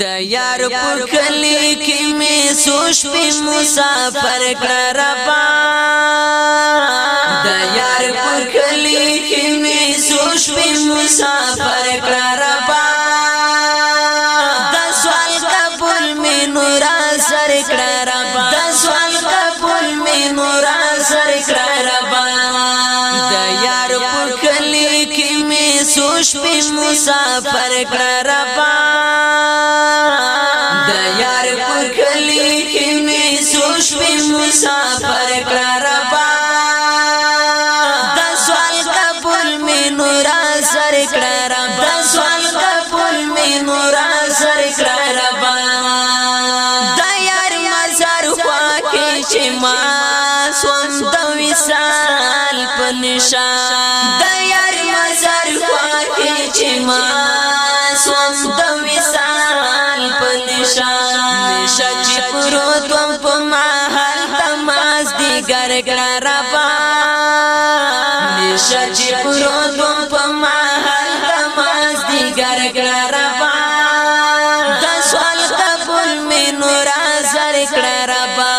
د یار پر کلی کې مې سوچ په مسافر کړ ربا د یار پر کلی کې مې سوچ په مسافر کړ ربا شپې مسافر کړ ربا د یار په کلی کې مې سو شپې مسافر کړ ربا د سوال قبول مې نور سر کړ ربا د سوال قبول مې نور سر کړ ربا د یار مزار خوا کې چې ما سوم د وصال په نشان پشیمان سوم د وسال په نشان شچ پرو دوم په محل تماس دی ګر کرابا شچ پرو دوم په محل تماس دی ګر کرابا د سوال قبول مې نور ازر کرابا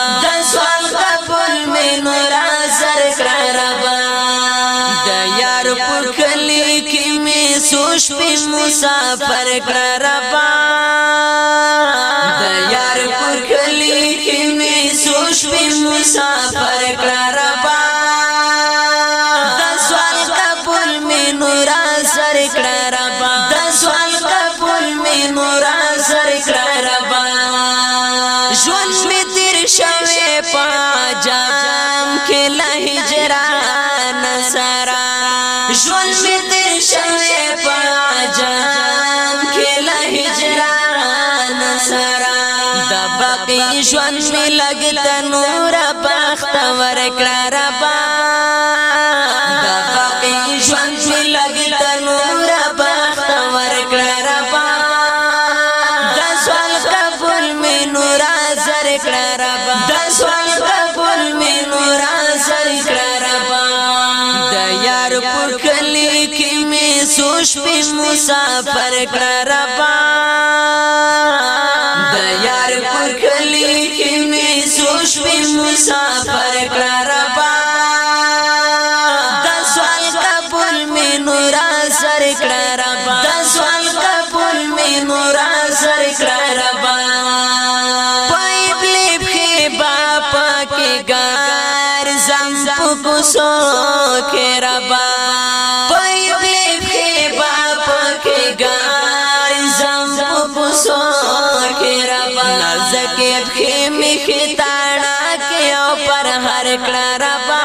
کلی کې می سوش په مسافر کړه ربا د یار کلی کې می سوش په مسافر کړه ربا سرا دا باقی ژوند می لګ تنور بخت ور کړه ربا اوش پی مسافر کر ربا دا یار پکلی کی می سوش پی مسافر کر ربا دا سوال قبول می نورا سر کر ربا دا سوال قبول می نورا سر کر ربا نازکی بخی می خطانا کیو پر هر کڑا ربا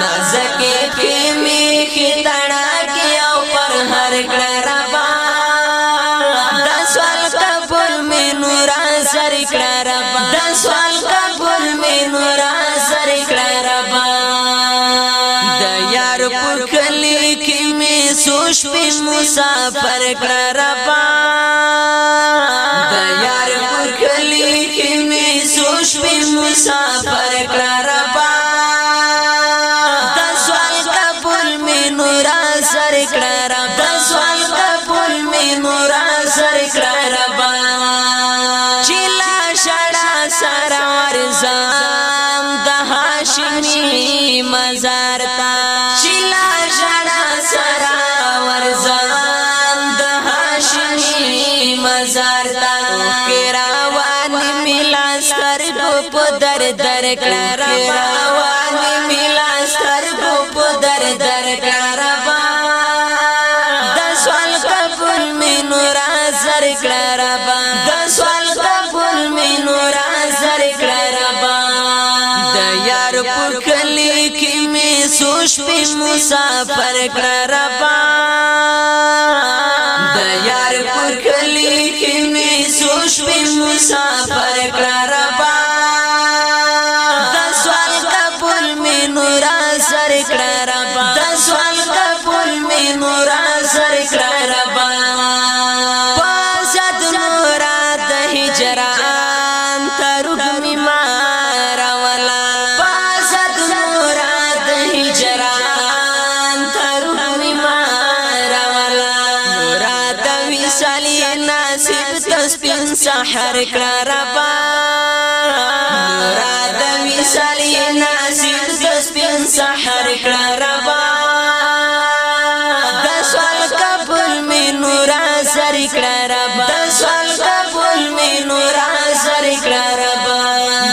نازکی بخی می خطانا کیو پر هر کڑا ربا دسوال قبول می نورا سر کڑا ربا دسوال قبول می نورا سر کڑا ربا دیار پکلی کی می سوش پی مسافر کڑا ربا مسافر کړه ربا د سوال قبول می نور سر کړه ربا د سوال قبول می نور سر کړه ربا چلا شړا سره ورزم د هاشمی مزه په در در کړه ربا واني ملا سر په در در کړه ربا د سوال کفن می نور زر کړه ربا د سوال کفن می نور زر کړه ربا د یار په کلی کې می سوش په مسافر کړه ربا د یار په کلی کې می سوش په مسافر کړه ربا سپین سحر كرابا ربا را د وصالي نازل سپین سحر كرابا ربا د سوال قبول می زر کړه ربا د سوال قبول می زر کړه ربا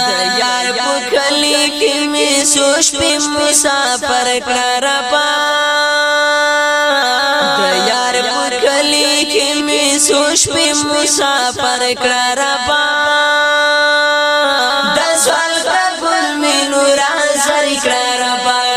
د یار په کلی کې مسافر ربا سوش په مسافر کړه ربا د سوال په ګل مینو را زری کړه ربا